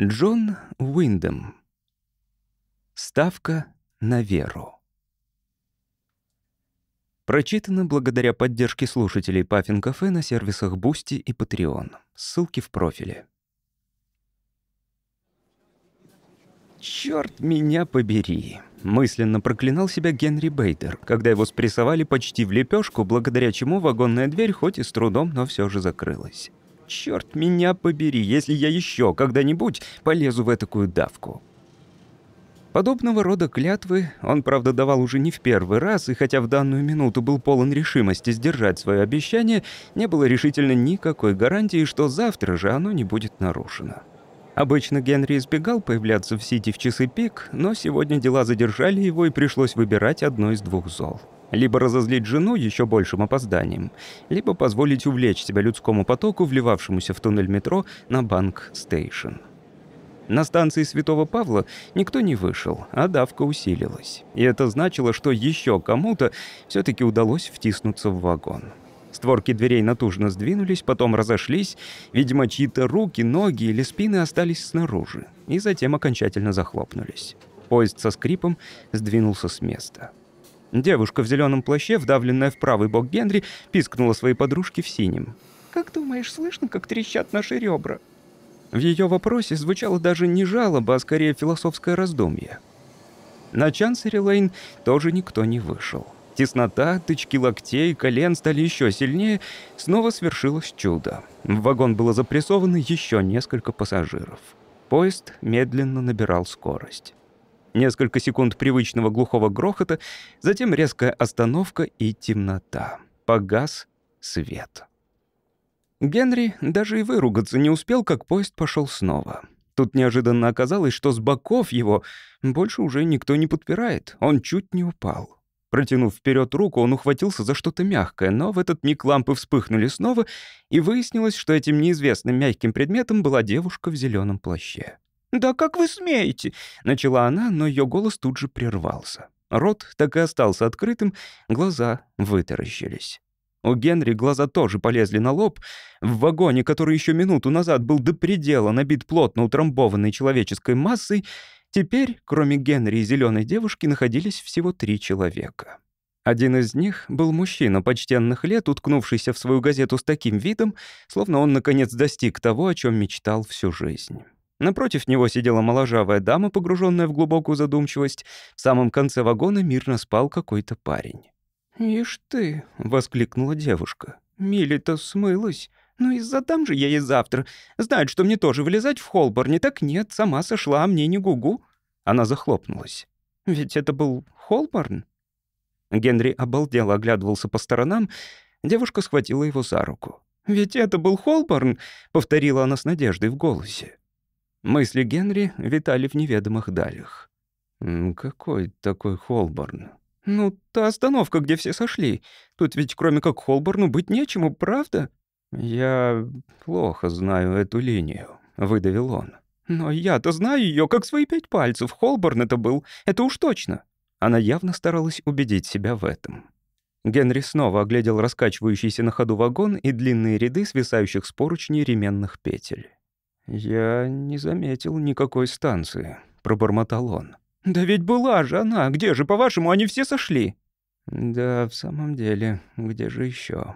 Джон Уиндем. Ставка на веру. Прочитано благодаря поддержке слушателей Puffin Cafe на сервисах Boosty и Patreon. Ссылки в профиле. «Чёрт меня побери!» — мысленно проклинал себя Генри Бейтер, когда его спрессовали почти в лепешку, благодаря чему вагонная дверь хоть и с трудом, но все же закрылась. Черт меня побери, если я еще когда-нибудь полезу в такую давку. Подобного рода клятвы он, правда, давал уже не в первый раз, и хотя в данную минуту был полон решимости сдержать свое обещание, не было решительно никакой гарантии, что завтра же оно не будет нарушено. Обычно Генри избегал появляться в Сити в часы пик, но сегодня дела задержали его и пришлось выбирать одно из двух зол. Либо разозлить жену еще большим опозданием, либо позволить увлечь себя людскому потоку, вливавшемуся в туннель метро на Банк-стейшн. На станции Святого Павла никто не вышел, а давка усилилась. И это значило, что еще кому-то все таки удалось втиснуться в вагон. Створки дверей натужно сдвинулись, потом разошлись. Видимо, чьи-то руки, ноги или спины остались снаружи. И затем окончательно захлопнулись. Поезд со скрипом сдвинулся с места. Девушка в зеленом плаще, вдавленная в правый бок Генри, пискнула своей подружке в синем. «Как думаешь, слышно, как трещат наши ребра?» В ее вопросе звучало даже не жалоба, а скорее философское раздумье. На Чансери Лейн тоже никто не вышел. Теснота, тычки локтей, колен стали еще сильнее, снова свершилось чудо. В вагон было запрессовано еще несколько пассажиров. Поезд медленно набирал скорость. Несколько секунд привычного глухого грохота, затем резкая остановка и темнота. Погас свет. Генри даже и выругаться не успел, как поезд пошел снова. Тут неожиданно оказалось, что с боков его больше уже никто не подпирает. Он чуть не упал. Протянув вперед руку, он ухватился за что-то мягкое, но в этот миг лампы вспыхнули снова, и выяснилось, что этим неизвестным мягким предметом была девушка в зеленом плаще. «Да как вы смеете?» — начала она, но ее голос тут же прервался. Рот так и остался открытым, глаза вытаращились. У Генри глаза тоже полезли на лоб. В вагоне, который еще минуту назад был до предела набит плотно утрамбованной человеческой массой, теперь, кроме Генри и зеленой девушки, находились всего три человека. Один из них был мужчина почтенных лет, уткнувшийся в свою газету с таким видом, словно он, наконец, достиг того, о чем мечтал всю жизнь. Напротив него сидела моложавая дама, погруженная в глубокую задумчивость. В самом конце вагона мирно спал какой-то парень. «Ишь ты!» — воскликнула девушка. «Милли-то смылась. Ну и задам же я ей завтра. Знает, что мне тоже вылезать в Холборне. Так нет, сама сошла, а мне не гугу». Она захлопнулась. «Ведь это был Холборн?» Генри обалдело оглядывался по сторонам. Девушка схватила его за руку. «Ведь это был Холборн», — повторила она с надеждой в голосе. Мысли Генри витали в неведомых далях. «Какой такой Холборн?» «Ну, та остановка, где все сошли. Тут ведь кроме как Холборну быть нечему, правда?» «Я плохо знаю эту линию», — выдавил он. «Но я-то знаю ее как свои пять пальцев. Холборн это был, это уж точно». Она явно старалась убедить себя в этом. Генри снова оглядел раскачивающийся на ходу вагон и длинные ряды свисающих с поручней ременных петель. «Я не заметил никакой станции», — пробормотал он. «Да ведь была же она! Где же, по-вашему, они все сошли?» «Да, в самом деле, где же еще?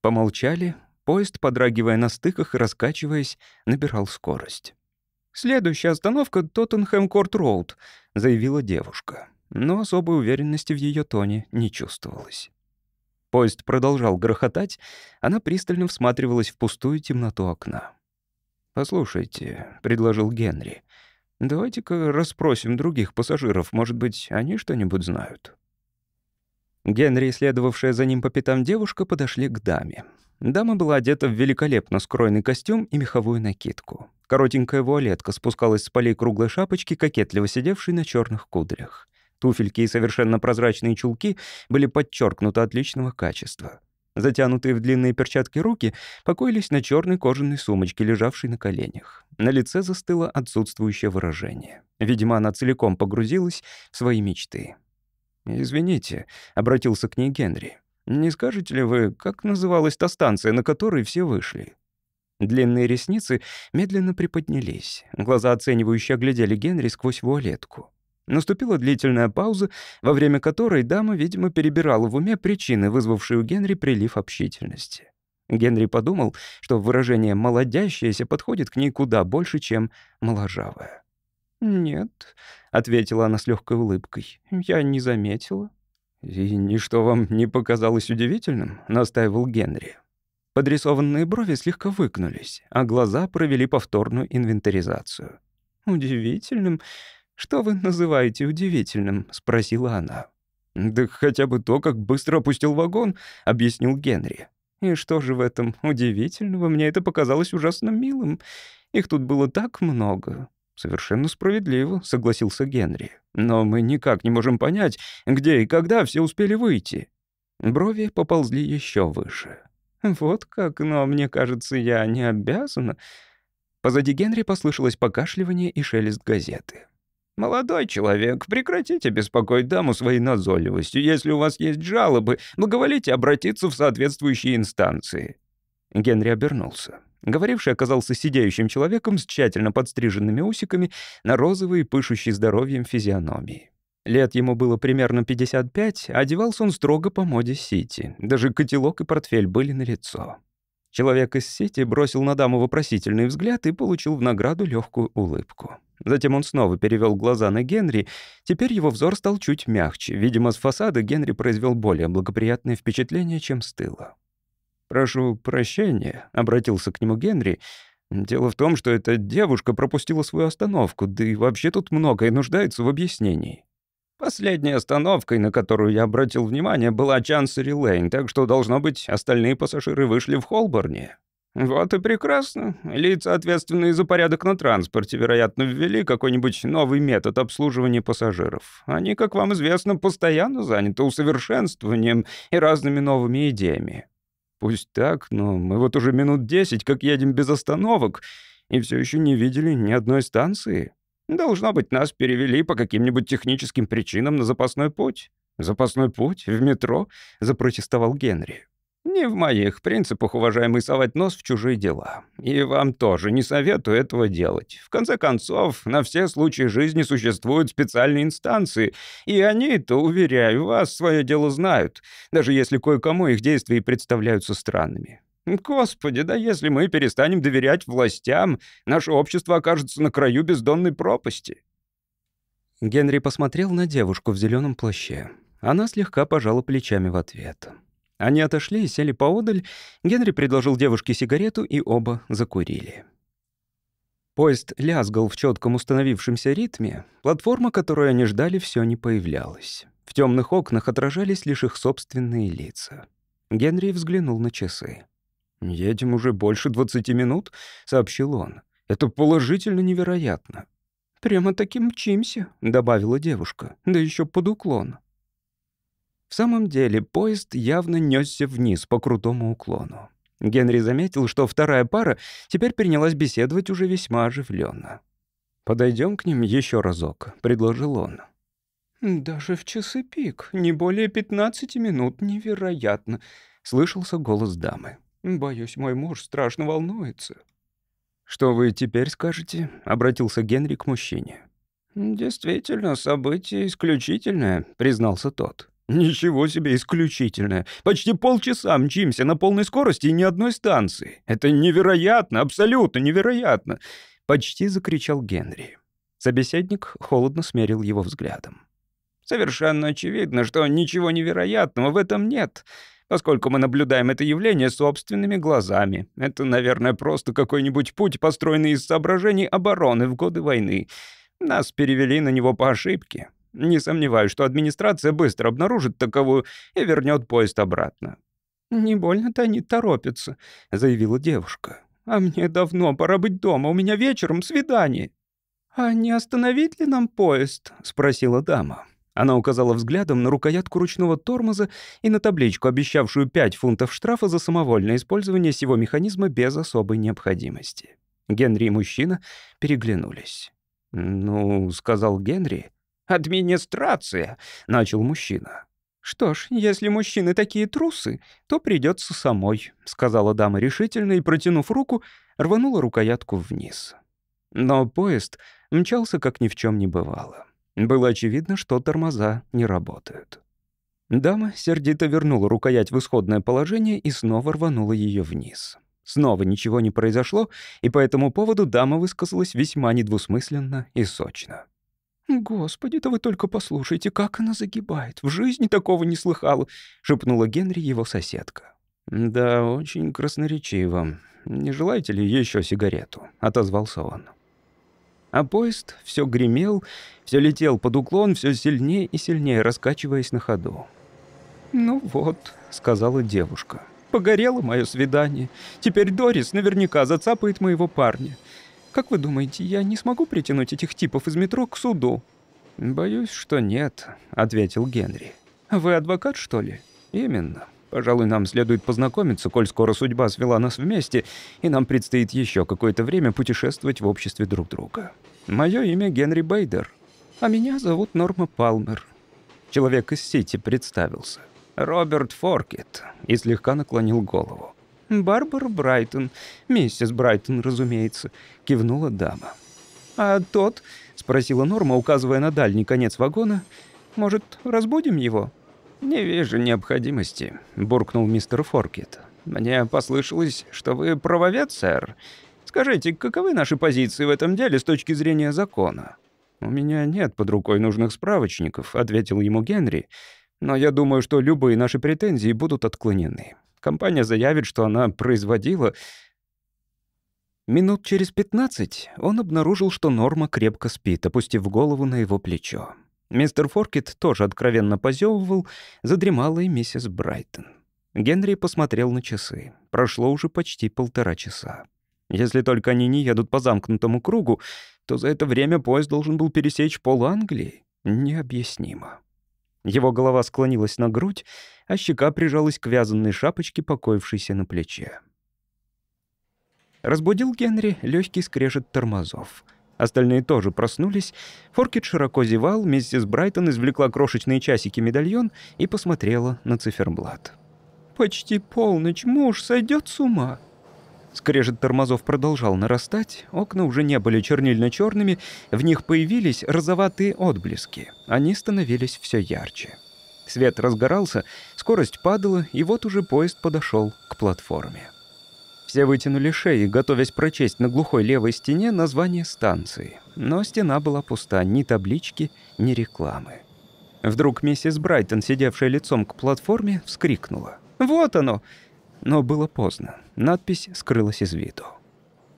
Помолчали. Поезд, подрагивая на стыках и раскачиваясь, набирал скорость. «Следующая остановка — Тоттенхэм-Корт-Роуд», — заявила девушка. Но особой уверенности в ее тоне не чувствовалось. Поезд продолжал грохотать, она пристально всматривалась в пустую темноту окна. «Послушайте», — предложил Генри, — «давайте-ка расспросим других пассажиров, может быть, они что-нибудь знают». Генри, следовавшая за ним по пятам девушка, подошли к даме. Дама была одета в великолепно скроенный костюм и меховую накидку. Коротенькая вуалетка спускалась с полей круглой шапочки, кокетливо сидевшей на черных кудрях. Туфельки и совершенно прозрачные чулки были подчеркнуты отличного качества. Затянутые в длинные перчатки руки покоились на черной кожаной сумочке, лежавшей на коленях. На лице застыло отсутствующее выражение. Видимо, она целиком погрузилась в свои мечты. «Извините», — обратился к ней Генри. «Не скажете ли вы, как называлась та станция, на которой все вышли?» Длинные ресницы медленно приподнялись. Глаза оценивающе оглядели Генри сквозь вуалетку. Наступила длительная пауза, во время которой дама, видимо, перебирала в уме причины, вызвавшие у Генри прилив общительности. Генри подумал, что выражение «молодящаяся» подходит к ней куда больше, чем «моложавая». «Нет», — ответила она с легкой улыбкой, — «я не заметила». «И ничто вам не показалось удивительным?» — настаивал Генри. Подрисованные брови слегка выгнулись, а глаза провели повторную инвентаризацию. «Удивительным? Что вы называете удивительным?» — спросила она. «Да хотя бы то, как быстро опустил вагон», — объяснил Генри. «И что же в этом удивительного? Мне это показалось ужасно милым. Их тут было так много». «Совершенно справедливо», — согласился Генри. «Но мы никак не можем понять, где и когда все успели выйти». Брови поползли еще выше. «Вот как, но мне кажется, я не обязана». Позади Генри послышалось покашливание и шелест газеты. «Молодой человек, прекратите беспокоить даму своей назойливостью. Если у вас есть жалобы, благоволите обратиться в соответствующие инстанции». Генри обернулся. Говоривший оказался сидящим человеком с тщательно подстриженными усиками на розовой, пышущей здоровьем физиономии. Лет ему было примерно 55, одевался он строго по моде Сити. Даже котелок и портфель были на лицо. Человек из Сити бросил на даму вопросительный взгляд и получил в награду легкую улыбку. Затем он снова перевел глаза на Генри. Теперь его взор стал чуть мягче. Видимо, с фасада Генри произвел более благоприятное впечатление, чем с тыла. «Прошу прощения», — обратился к нему Генри. «Дело в том, что эта девушка пропустила свою остановку, да и вообще тут многое нуждается в объяснении». Последней остановкой, на которую я обратил внимание, была Чансери Лейн, так что, должно быть, остальные пассажиры вышли в Холборне. Вот и прекрасно. Лица, ответственные за порядок на транспорте, вероятно, ввели какой-нибудь новый метод обслуживания пассажиров. Они, как вам известно, постоянно заняты усовершенствованием и разными новыми идеями. Пусть так, но мы вот уже минут десять как едем без остановок и все еще не видели ни одной станции. Должно быть, нас перевели по каким-нибудь техническим причинам на запасной путь. Запасной путь? В метро? Запротестовал Генри. Не в моих принципах, уважаемый, совать нос в чужие дела. И вам тоже не советую этого делать. В конце концов, на все случаи жизни существуют специальные инстанции, и они-то, уверяю вас, свое дело знают, даже если кое-кому их действия и представляются странными. Господи, да если мы перестанем доверять властям, наше общество окажется на краю бездонной пропасти. Генри посмотрел на девушку в зеленом плаще. Она слегка пожала плечами в ответ. Они отошли и сели поодаль. Генри предложил девушке сигарету, и оба закурили. Поезд лязгал в четком установившемся ритме. Платформа, которую они ждали, все не появлялась. В темных окнах отражались лишь их собственные лица. Генри взглянул на часы. «Едем уже больше двадцати минут», — сообщил он. «Это положительно невероятно». «Прямо-таки мчимся», — добавила девушка, «да еще под уклон». В самом деле, поезд явно несся вниз по крутому уклону. Генри заметил, что вторая пара теперь принялась беседовать уже весьма оживленно. Подойдем к ним еще разок», — предложил он. «Даже в часы пик, не более пятнадцати минут, невероятно», — слышался голос дамы. Боюсь, мой муж страшно волнуется». «Что вы теперь скажете?» — обратился Генри к мужчине. «Действительно, событие исключительное», — признался тот. «Ничего себе исключительное. Почти полчаса мчимся на полной скорости и ни одной станции. Это невероятно, абсолютно невероятно!» — почти закричал Генри. Собеседник холодно смерил его взглядом. «Совершенно очевидно, что ничего невероятного в этом нет поскольку мы наблюдаем это явление собственными глазами. Это, наверное, просто какой-нибудь путь, построенный из соображений обороны в годы войны. Нас перевели на него по ошибке. Не сомневаюсь, что администрация быстро обнаружит таковую и вернет поезд обратно». «Не больно-то они торопятся», — заявила девушка. «А мне давно пора быть дома, у меня вечером свидание». «А не остановить ли нам поезд?» — спросила дама. Она указала взглядом на рукоятку ручного тормоза и на табличку, обещавшую 5 фунтов штрафа за самовольное использование сего механизма без особой необходимости. Генри и мужчина переглянулись. «Ну, — сказал Генри, — администрация, — начал мужчина. «Что ж, если мужчины такие трусы, то придется самой», — сказала дама решительно и, протянув руку, рванула рукоятку вниз. Но поезд мчался, как ни в чем не бывало. Было очевидно, что тормоза не работают. Дама сердито вернула рукоять в исходное положение и снова рванула ее вниз. Снова ничего не произошло, и по этому поводу дама высказалась весьма недвусмысленно и сочно. «Господи, да вы только послушайте, как она загибает. В жизни такого не слыхала», — шепнула Генри его соседка. «Да, очень красноречиво. Не желаете ли еще сигарету?» — отозвался он. А поезд все гремел, все летел под уклон, все сильнее и сильнее, раскачиваясь на ходу. «Ну вот», — сказала девушка, — «погорело мое свидание. Теперь Дорис наверняка зацапает моего парня. Как вы думаете, я не смогу притянуть этих типов из метро к суду?» «Боюсь, что нет», — ответил Генри. «Вы адвокат, что ли?» «Именно. Пожалуй, нам следует познакомиться, коль скоро судьба свела нас вместе, и нам предстоит еще какое-то время путешествовать в обществе друг друга. Мое имя Генри Бейдер, а меня зовут Норма Палмер». Человек из Сити представился. «Роберт Форкет», и слегка наклонил голову. «Барбара Брайтон. Миссис Брайтон, разумеется», — кивнула дама. «А тот?» — спросила Норма, указывая на дальний конец вагона. «Может, разбудим его?» «Не вижу необходимости», — буркнул мистер Форкет. «Мне послышалось, что вы правовед, сэр. Скажите, каковы наши позиции в этом деле с точки зрения закона?» «У меня нет под рукой нужных справочников», — ответил ему Генри. «Но я думаю, что любые наши претензии будут отклонены. Компания заявит, что она производила...» Минут через пятнадцать он обнаружил, что Норма крепко спит, опустив голову на его плечо. Мистер Форкет тоже откровенно позевывал, задремала и миссис Брайтон. Генри посмотрел на часы. Прошло уже почти полтора часа. Если только они не едут по замкнутому кругу, то за это время поезд должен был пересечь пол Англии. Необъяснимо. Его голова склонилась на грудь, а щека прижалась к вязаной шапочке, покоившейся на плече. Разбудил Генри легкий скрежет тормозов. Остальные тоже проснулись. Форкет широко зевал, миссис Брайтон извлекла крошечные часики-медальон и посмотрела на циферблат. «Почти полночь, муж сойдет с ума». Скрежет тормозов продолжал нарастать, окна уже не были чернильно-черными, в них появились розоватые отблески. Они становились все ярче. Свет разгорался, скорость падала, и вот уже поезд подошел к платформе. Все вытянули шеи, готовясь прочесть на глухой левой стене название станции. Но стена была пуста, ни таблички, ни рекламы. Вдруг миссис Брайтон, сидевшая лицом к платформе, вскрикнула. «Вот оно!» Но было поздно. Надпись скрылась из виду.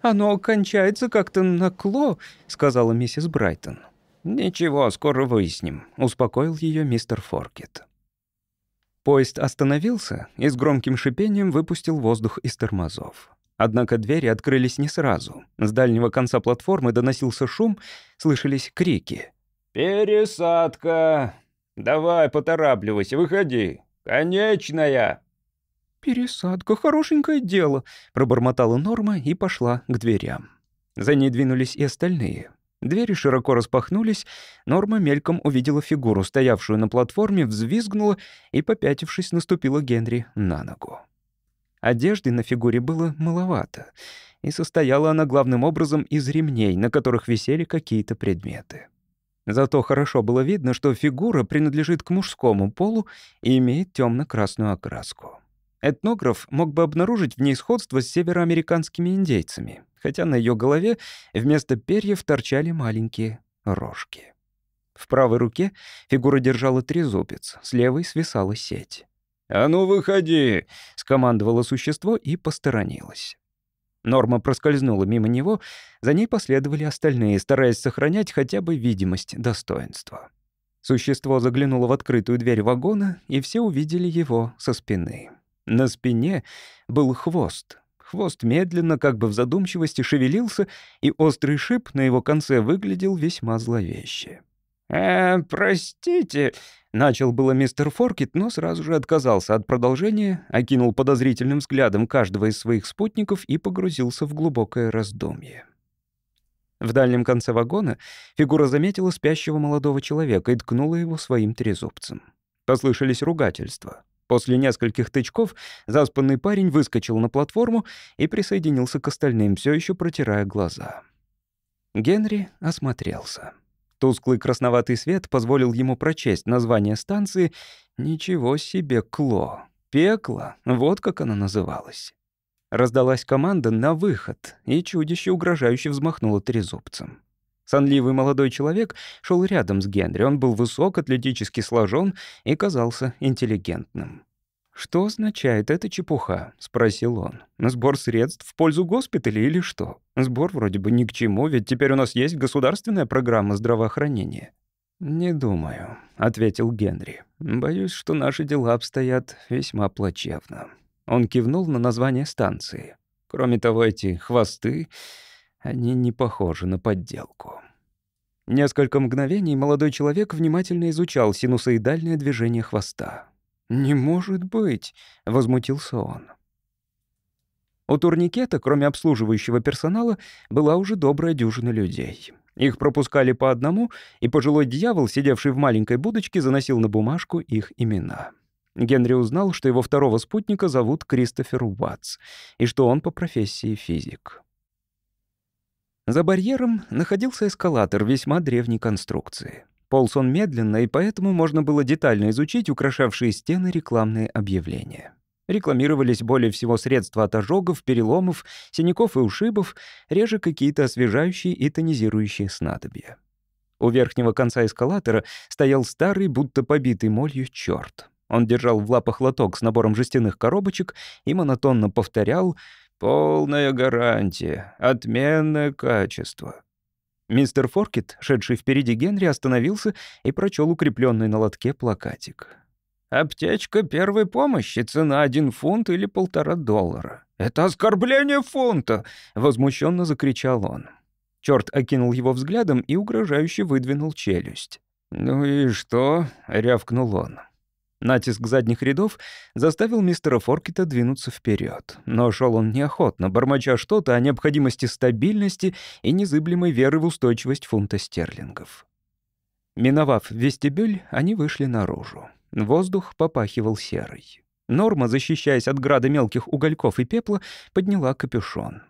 «Оно кончается как-то на кло», — сказала миссис Брайтон. «Ничего, скоро выясним», — успокоил ее мистер Форкет. Поезд остановился и с громким шипением выпустил воздух из тормозов. Однако двери открылись не сразу. С дальнего конца платформы доносился шум, слышались крики. «Пересадка! Давай, поторапливайся, выходи! Конечная!» «Пересадка, хорошенькое дело», — пробормотала Норма и пошла к дверям. За ней двинулись и остальные. Двери широко распахнулись, Норма мельком увидела фигуру, стоявшую на платформе, взвизгнула и, попятившись, наступила Генри на ногу. Одежды на фигуре было маловато, и состояла она главным образом из ремней, на которых висели какие-то предметы. Зато хорошо было видно, что фигура принадлежит к мужскому полу и имеет темно красную окраску. Этнограф мог бы обнаружить в ней сходство с североамериканскими индейцами, хотя на ее голове вместо перьев торчали маленькие рожки. В правой руке фигура держала трезубец, с левой свисала сеть. «А ну, выходи!» — скомандовало существо и посторонилось. Норма проскользнула мимо него, за ней последовали остальные, стараясь сохранять хотя бы видимость достоинства. Существо заглянуло в открытую дверь вагона, и все увидели его со спины. На спине был хвост. Хвост медленно, как бы в задумчивости, шевелился, и острый шип на его конце выглядел весьма зловеще. «Э, простите», — начал было мистер Форкет, но сразу же отказался от продолжения, окинул подозрительным взглядом каждого из своих спутников и погрузился в глубокое раздумье. В дальнем конце вагона фигура заметила спящего молодого человека и ткнула его своим трезубцем. Послышались ругательства. После нескольких тычков заспанный парень выскочил на платформу и присоединился к остальным, все еще протирая глаза. Генри осмотрелся. Тусклый красноватый свет позволил ему прочесть название станции. Ничего себе, Кло. Пекло, вот как оно называлось. Раздалась команда «на выход», и чудище угрожающе взмахнуло трезубцем. Сонливый молодой человек шел рядом с Генри. Он был высок, атлетически сложен и казался интеллигентным. «Что означает эта чепуха?» — спросил он. «Сбор средств в пользу госпиталя или что? Сбор вроде бы ни к чему, ведь теперь у нас есть государственная программа здравоохранения». «Не думаю», — ответил Генри. «Боюсь, что наши дела обстоят весьма плачевно». Он кивнул на название станции. Кроме того, эти хвосты, они не похожи на подделку. Несколько мгновений молодой человек внимательно изучал синусоидальное движение хвоста. «Не может быть!» — возмутился он. У турникета, кроме обслуживающего персонала, была уже добрая дюжина людей. Их пропускали по одному, и пожилой дьявол, сидевший в маленькой будочке, заносил на бумажку их имена. Генри узнал, что его второго спутника зовут Кристофер Уатс, и что он по профессии физик. За барьером находился эскалатор весьма древней конструкции. Полз он медленно, и поэтому можно было детально изучить украшавшие стены рекламные объявления. Рекламировались более всего средства от ожогов, переломов, синяков и ушибов, реже какие-то освежающие и тонизирующие снадобья. У верхнего конца эскалатора стоял старый, будто побитый молью, черт. Он держал в лапах лоток с набором жестяных коробочек и монотонно повторял «Полная гарантия, отменное качество». Мистер Форкет, шедший впереди Генри, остановился и прочел укрепленный на лотке плакатик. «Аптечка первой помощи, цена один фунт или полтора доллара». «Это оскорбление фунта!» — возмущенно закричал он. Черт окинул его взглядом и угрожающе выдвинул челюсть. «Ну и что?» — рявкнул он. Натиск задних рядов заставил мистера Форкета двинуться вперед, но шел он неохотно, бормоча что-то о необходимости стабильности и незыблемой веры в устойчивость фунта стерлингов. Миновав вестибюль, они вышли наружу. Воздух попахивал серой. Норма, защищаясь от града мелких угольков и пепла, подняла капюшон.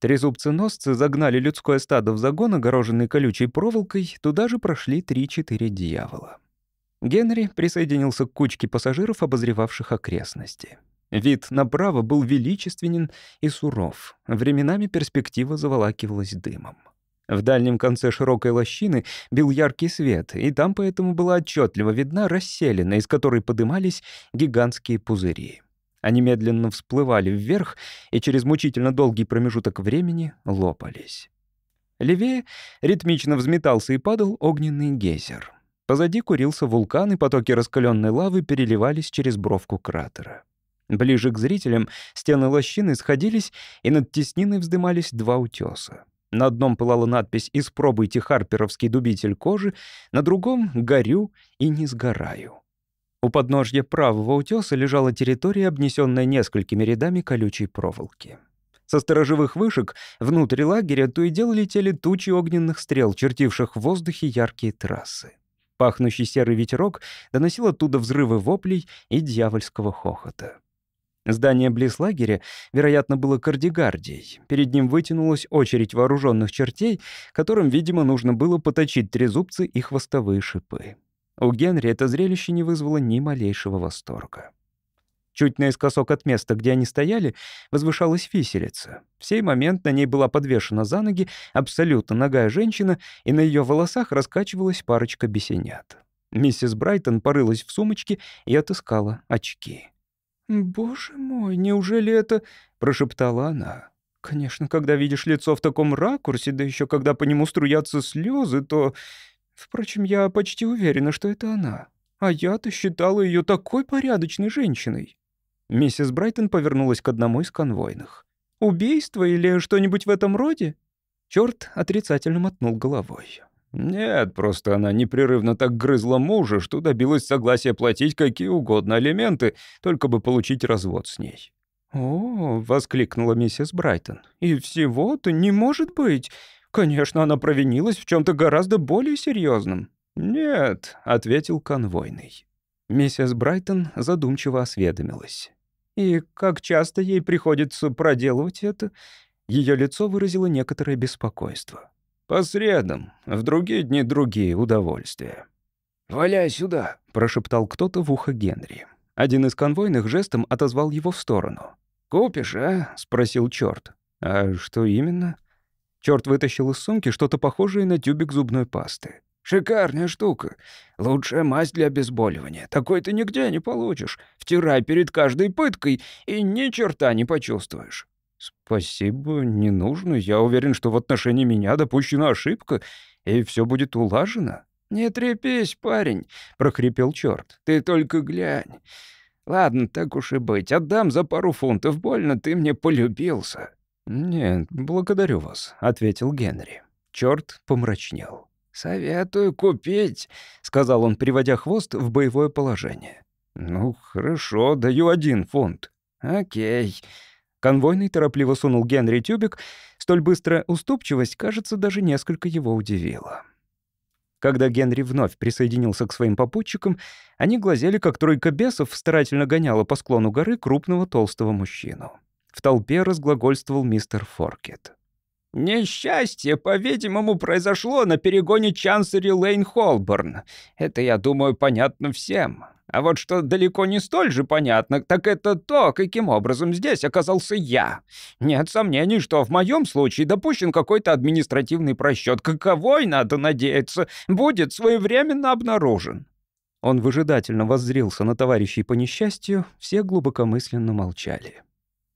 Трезубцы-носцы загнали людское стадо в загон, огороженный колючей проволокой, туда же прошли три-четыре дьявола. Генри присоединился к кучке пассажиров, обозревавших окрестности. Вид направо был величественен и суров. Временами перспектива заволакивалась дымом. В дальнем конце широкой лощины бил яркий свет, и там поэтому была отчетливо видна расселена, из которой подымались гигантские пузыри. Они медленно всплывали вверх и через мучительно долгий промежуток времени лопались. Левее ритмично взметался и падал огненный гейзер. Позади курился вулкан, и потоки раскаленной лавы переливались через бровку кратера. Ближе к зрителям стены лощины сходились, и над тесниной вздымались два утеса. На одном пылала надпись «Испробуйте харперовский дубитель кожи», на другом «Горю и не сгораю». У подножья правого утеса лежала территория, обнесенная несколькими рядами колючей проволоки. Со сторожевых вышек внутрь лагеря то и дело летели тучи огненных стрел, чертивших в воздухе яркие трассы. Пахнущий серый ветерок доносил оттуда взрывы воплей и дьявольского хохота. Здание близ лагеря, вероятно, было кардигардией. Перед ним вытянулась очередь вооруженных чертей, которым, видимо, нужно было поточить трезубцы и хвостовые шипы. У Генри это зрелище не вызвало ни малейшего восторга. Чуть наискосок от места, где они стояли, возвышалась виселица. В сей момент на ней была подвешена за ноги абсолютно ногая женщина, и на ее волосах раскачивалась парочка бесенят. Миссис Брайтон порылась в сумочке и отыскала очки. «Боже мой, неужели это...» — прошептала она. «Конечно, когда видишь лицо в таком ракурсе, да еще когда по нему струятся слезы, то... Впрочем, я почти уверена, что это она. А я-то считала ее такой порядочной женщиной». Миссис Брайтон повернулась к одному из конвойных. «Убийство или что-нибудь в этом роде?» Чёрт отрицательно мотнул головой. «Нет, просто она непрерывно так грызла мужа, что добилась согласия платить какие угодно алименты, только бы получить развод с ней». «О!» — воскликнула миссис Брайтон. «И всего-то не может быть. Конечно, она провинилась в чем то гораздо более серьезном. «Нет», — ответил конвойный. Миссис Брайтон задумчиво осведомилась. «И как часто ей приходится проделывать это?» Ее лицо выразило некоторое беспокойство. «По средам, в другие дни другие удовольствия». «Валяй сюда», — прошептал кто-то в ухо Генри. Один из конвойных жестом отозвал его в сторону. «Купишь, а?» — спросил черт. «А что именно?» Черт вытащил из сумки что-то похожее на тюбик зубной пасты. «Шикарная штука. Лучшая мазь для обезболивания. Такой ты нигде не получишь. Втирай перед каждой пыткой, и ни черта не почувствуешь». «Спасибо, не нужно. Я уверен, что в отношении меня допущена ошибка, и все будет улажено». «Не трепись, парень», — прохрипел черт. «Ты только глянь. Ладно, так уж и быть. Отдам за пару фунтов. Больно ты мне полюбился». «Нет, благодарю вас», — ответил Генри. Черт помрачнел. «Советую купить», — сказал он, приводя хвост в боевое положение. «Ну, хорошо, даю один фунт». «Окей». Конвойный торопливо сунул Генри тюбик. Столь быстрая уступчивость, кажется, даже несколько его удивила. Когда Генри вновь присоединился к своим попутчикам, они глазели, как тройка бесов старательно гоняла по склону горы крупного толстого мужчину. В толпе разглагольствовал мистер Форкет. «Несчастье, по-видимому, произошло на перегоне Чансери Лейн Холборн. Это, я думаю, понятно всем. А вот что далеко не столь же понятно, так это то, каким образом здесь оказался я. Нет сомнений, что в моем случае допущен какой-то административный просчет. Каковой, надо надеяться, будет своевременно обнаружен». Он выжидательно воззрился на товарищей по несчастью, все глубокомысленно молчали.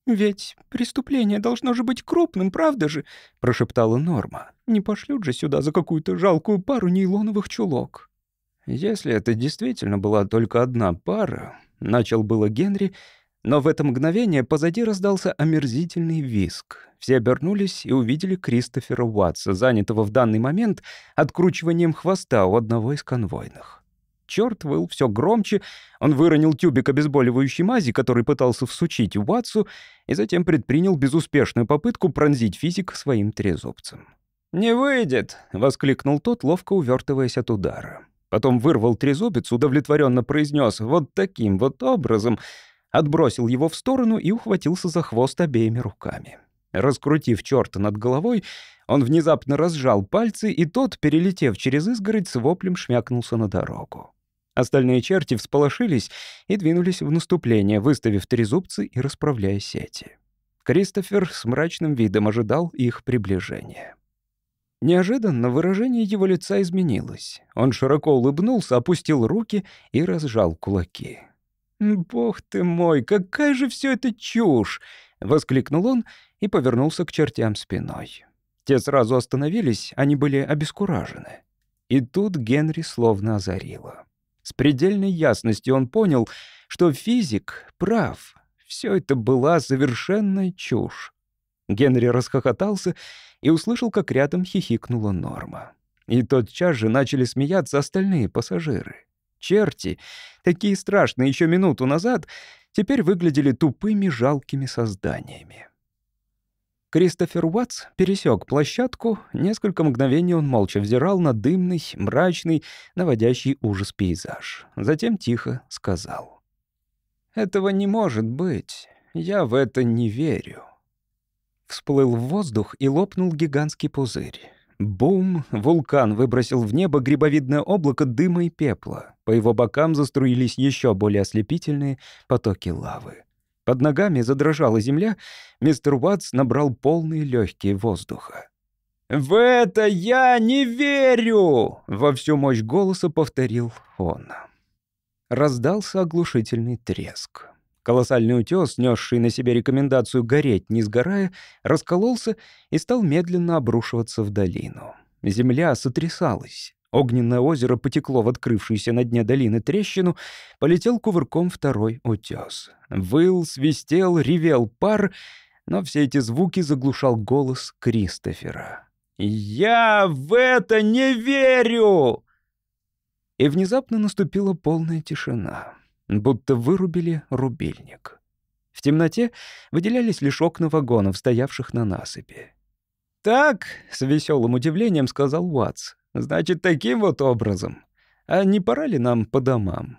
«Ведь преступление должно же быть крупным, правда же?» — прошептала Норма. «Не пошлют же сюда за какую-то жалкую пару нейлоновых чулок». Если это действительно была только одна пара, начал было Генри, но в это мгновение позади раздался омерзительный виск. Все обернулись и увидели Кристофера Уатса, занятого в данный момент откручиванием хвоста у одного из конвойных. Черт выл все громче, он выронил тюбик обезболивающей мази, который пытался всучить Уатсу, и затем предпринял безуспешную попытку пронзить физик своим трезубцем. «Не выйдет!» — воскликнул тот, ловко увертываясь от удара. Потом вырвал трезубец, удовлетворенно произнес «вот таким вот образом», отбросил его в сторону и ухватился за хвост обеими руками. Раскрутив черта над головой, он внезапно разжал пальцы, и тот, перелетев через изгородь, с воплем шмякнулся на дорогу. Остальные черти всполошились и двинулись в наступление, выставив трезубцы и расправляя сети. Кристофер с мрачным видом ожидал их приближения. Неожиданно выражение его лица изменилось. Он широко улыбнулся, опустил руки и разжал кулаки. «Бог ты мой, какая же все это чушь!» — воскликнул он и повернулся к чертям спиной. Те сразу остановились, они были обескуражены. И тут Генри словно озарило. С предельной ясностью он понял, что физик прав. Все это была совершенная чушь. Генри расхохотался и услышал, как рядом хихикнула Норма. И тотчас же начали смеяться остальные пассажиры. Черти, такие страшные еще минуту назад, теперь выглядели тупыми жалкими созданиями. Кристофер Уатс пересек площадку, несколько мгновений он молча взирал на дымный, мрачный, наводящий ужас пейзаж. Затем тихо сказал. «Этого не может быть. Я в это не верю». Всплыл в воздух и лопнул гигантский пузырь. Бум! Вулкан выбросил в небо грибовидное облако дыма и пепла. По его бокам заструились еще более ослепительные потоки лавы. Под ногами задрожала земля, мистер Уатс набрал полные легкие воздуха. «В это я не верю!» — во всю мощь голоса повторил он. Раздался оглушительный треск. Колоссальный утес, несший на себе рекомендацию гореть, не сгорая, раскололся и стал медленно обрушиваться в долину. Земля сотрясалась. Огненное озеро потекло в открывшуюся на дне долины трещину, полетел кувырком второй утес. Выл, свистел, ревел пар, но все эти звуки заглушал голос Кристофера. «Я в это не верю!» И внезапно наступила полная тишина будто вырубили рубильник. В темноте выделялись лишь окна вагонов, стоявших на насыпи. «Так», — с веселым удивлением сказал Уатс, — «значит, таким вот образом. А не пора ли нам по домам?»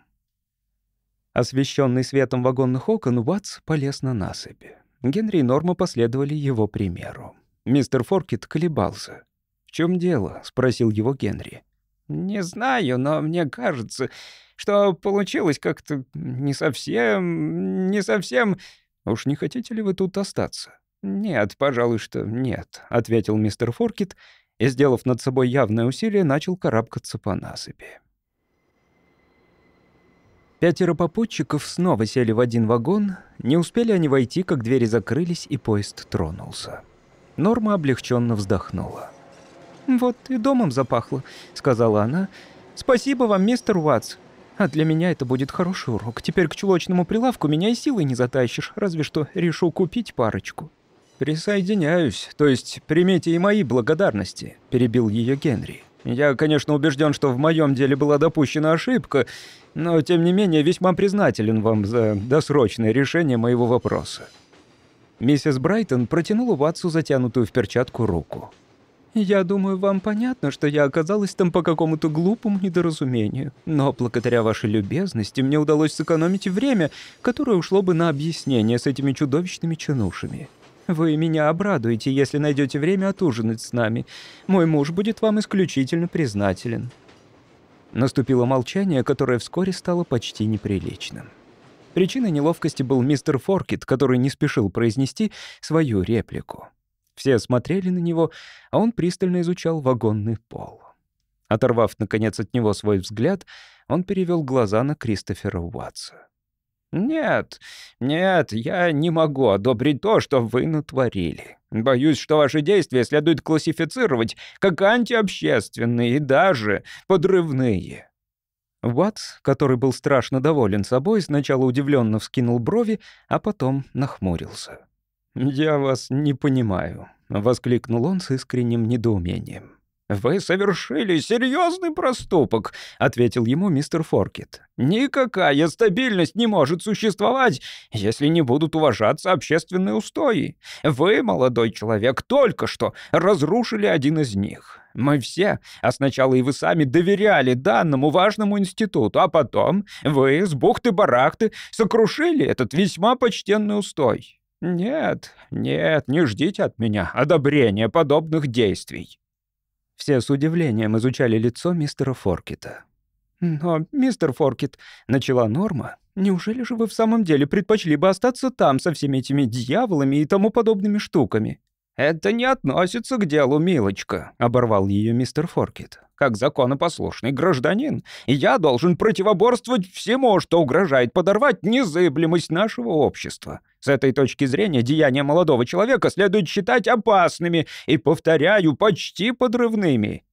Освещенный светом вагонных окон, Ватс полез на насыпь. Генри и Норма последовали его примеру. Мистер Форкет колебался. «В чем дело?» — спросил его Генри. «Не знаю, но мне кажется, что получилось как-то не совсем... не совсем...» «Уж не хотите ли вы тут остаться?» «Нет, пожалуй, что нет», — ответил мистер Форкет и, сделав над собой явное усилие, начал карабкаться по насыпи. Пятеро попутчиков снова сели в один вагон. Не успели они войти, как двери закрылись, и поезд тронулся. Норма облегченно вздохнула. «Вот и домом запахло», — сказала она. «Спасибо вам, мистер Уатс. А для меня это будет хороший урок. Теперь к чулочному прилавку меня и силой не затащишь, разве что решу купить парочку». «Присоединяюсь, то есть примите и мои благодарности», — перебил ее Генри. «Я, конечно, убежден, что в моем деле была допущена ошибка, но, тем не менее, весьма признателен вам за досрочное решение моего вопроса». Миссис Брайтон протянула Ватсу затянутую в перчатку руку. «Я думаю, вам понятно, что я оказалась там по какому-то глупому недоразумению. Но благодаря вашей любезности мне удалось сэкономить время, которое ушло бы на объяснение с этими чудовищными чинушами. Вы меня обрадуете, если найдете время отужинать с нами. Мой муж будет вам исключительно признателен». Наступило молчание, которое вскоре стало почти неприличным. Причиной неловкости был мистер Форкет, который не спешил произнести свою реплику. Все смотрели на него, а он пристально изучал вагонный пол. Оторвав, наконец, от него свой взгляд, он перевел глаза на Кристофера Уатса. «Нет, нет, я не могу одобрить то, что вы натворили. Боюсь, что ваши действия следует классифицировать как антиобщественные и даже подрывные». Уатс, который был страшно доволен собой, сначала удивленно вскинул брови, а потом нахмурился. «Я вас не понимаю», — воскликнул он с искренним недоумением. «Вы совершили серьезный проступок», — ответил ему мистер Форкет. «Никакая стабильность не может существовать, если не будут уважаться общественные устои. Вы, молодой человек, только что разрушили один из них. Мы все, а сначала и вы сами, доверяли данному важному институту, а потом вы с бухты-барахты сокрушили этот весьма почтенный устой. Нет, нет, не ждите от меня одобрения подобных действий». Все с удивлением изучали лицо мистера Форкета. «Но, мистер Форкет, начала Норма, неужели же вы в самом деле предпочли бы остаться там со всеми этими дьяволами и тому подобными штуками?» «Это не относится к делу, милочка», — оборвал ее мистер Форкет. «Как законопослушный гражданин, я должен противоборствовать всему, что угрожает подорвать незыблемость нашего общества. С этой точки зрения деяния молодого человека следует считать опасными и, повторяю, почти подрывными».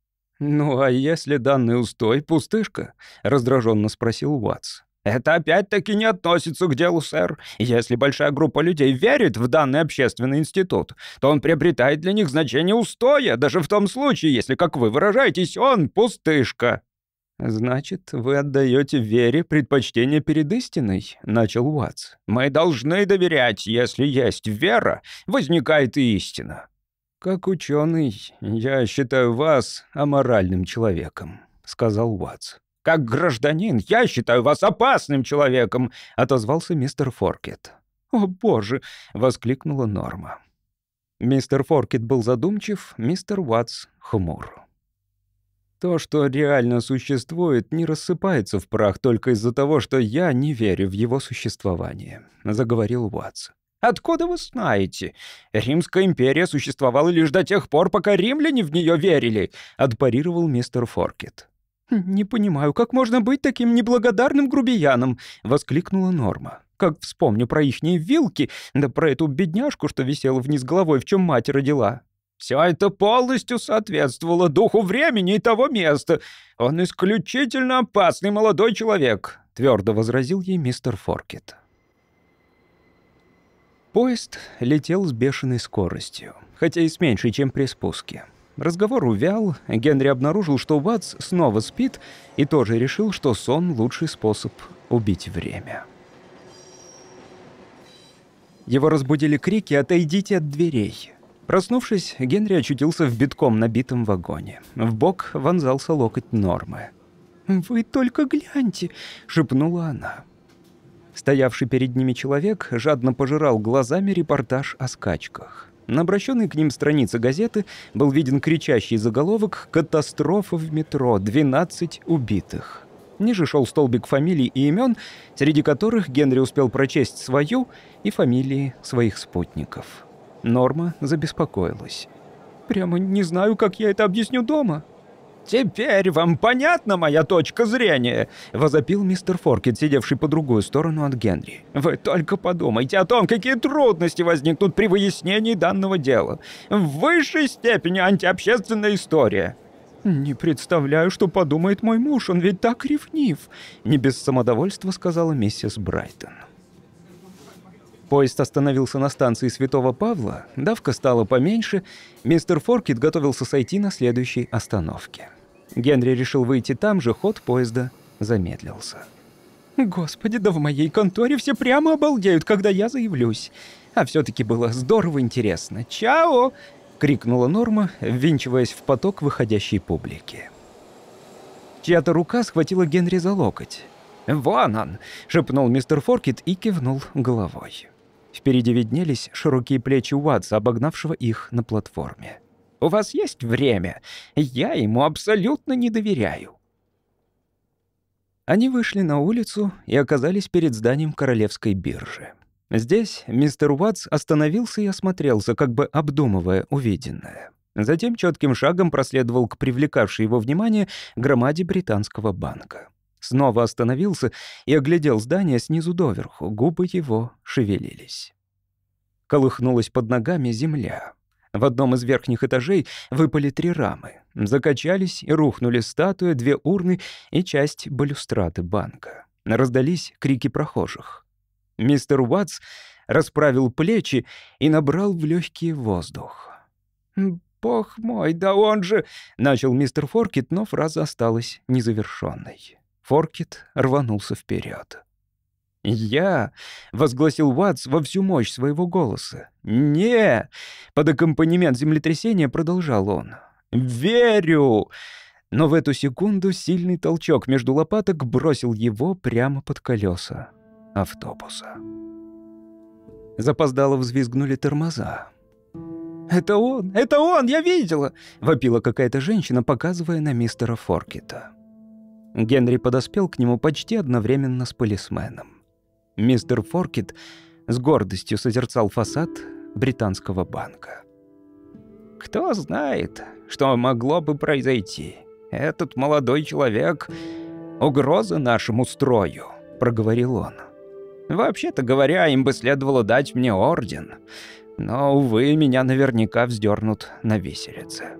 «Ну а если данный устой — пустышка?» — раздраженно спросил Уатс. Это опять-таки не относится к делу, сэр. Если большая группа людей верит в данный общественный институт, то он приобретает для них значение устоя, даже в том случае, если, как вы выражаетесь, он пустышка. «Значит, вы отдаете вере предпочтение перед истиной?» — начал Уатс. «Мы должны доверять. Если есть вера, возникает и истина». «Как ученый, я считаю вас аморальным человеком», — сказал Уатс. Как гражданин, я считаю вас опасным человеком», — отозвался мистер Форкет. «О, боже!» — воскликнула Норма. Мистер Форкет был задумчив, мистер Уатс — хмур. «То, что реально существует, не рассыпается в прах только из-за того, что я не верю в его существование», — заговорил Уатс. «Откуда вы знаете? Римская империя существовала лишь до тех пор, пока римляне в нее верили», — отпарировал мистер Форкет. «Не понимаю, как можно быть таким неблагодарным грубияном?» — воскликнула Норма. «Как вспомню про ихние вилки, да про эту бедняжку, что висела вниз головой, в чем мать родила». «Все это полностью соответствовало духу времени и того места. Он исключительно опасный молодой человек», — твердо возразил ей мистер Форкет. Поезд летел с бешеной скоростью, хотя и с меньшей, чем при спуске. Разговор увял, Генри обнаружил, что Ватс снова спит, и тоже решил, что сон — лучший способ убить время. Его разбудили крики «Отойдите от дверей!». Проснувшись, Генри очутился в битком набитом вагоне. В бок вонзался локоть Нормы. «Вы только гляньте!» — шепнула она. Стоявший перед ними человек жадно пожирал глазами репортаж о скачках. На обращенной к ним странице газеты был виден кричащий заголовок «Катастрофа в метро. 12 убитых». Ниже шел столбик фамилий и имен, среди которых Генри успел прочесть свою и фамилии своих спутников. Норма забеспокоилась. «Прямо не знаю, как я это объясню дома», «Теперь вам понятна моя точка зрения?» — возопил мистер Форкет, сидевший по другую сторону от Генри. «Вы только подумайте о том, какие трудности возникнут при выяснении данного дела. В высшей степени антиобщественная история». «Не представляю, что подумает мой муж, он ведь так ревнив», — не без самодовольства сказала миссис Брайтон. Поезд остановился на станции Святого Павла, давка стала поменьше, мистер Форкет готовился сойти на следующей остановке. Генри решил выйти там же, ход поезда замедлился. «Господи, да в моей конторе все прямо обалдеют, когда я заявлюсь. А все таки было здорово интересно. Чао!» — крикнула Норма, ввинчиваясь в поток выходящей публики. Чья-то рука схватила Генри за локоть. «Вон он!» — шепнул мистер Форкет и кивнул головой. Впереди виднелись широкие плечи Уатса, обогнавшего их на платформе. «У вас есть время? Я ему абсолютно не доверяю». Они вышли на улицу и оказались перед зданием Королевской биржи. Здесь мистер Уатс остановился и осмотрелся, как бы обдумывая увиденное. Затем четким шагом проследовал к привлекавшей его внимание громаде британского банка снова остановился и оглядел здание снизу доверху, губы его шевелились. Колыхнулась под ногами земля. В одном из верхних этажей выпали три рамы. Закачались и рухнули статуи, две урны и часть балюстраты банка. Раздались крики прохожих. Мистер Уатс расправил плечи и набрал в легкий воздух. «Бог мой, да он же...» — начал мистер Форкет, но фраза осталась незавершенной. Форкет рванулся вперед. «Я!» — возгласил Ватс во всю мощь своего голоса. «Не!» — под аккомпанемент землетрясения продолжал он. «Верю!» Но в эту секунду сильный толчок между лопаток бросил его прямо под колеса автобуса. Запоздало взвизгнули тормоза. «Это он! Это он! Я видела!» — вопила какая-то женщина, показывая на мистера Форкета. Генри подоспел к нему почти одновременно с полисменом. Мистер Форкет с гордостью созерцал фасад британского банка. «Кто знает, что могло бы произойти? Этот молодой человек — угроза нашему строю», — проговорил он. «Вообще-то говоря, им бы следовало дать мне орден, но, увы, меня наверняка вздернут на виселице.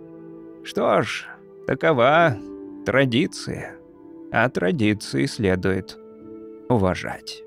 Что ж, такова традиция» а традиции следует уважать.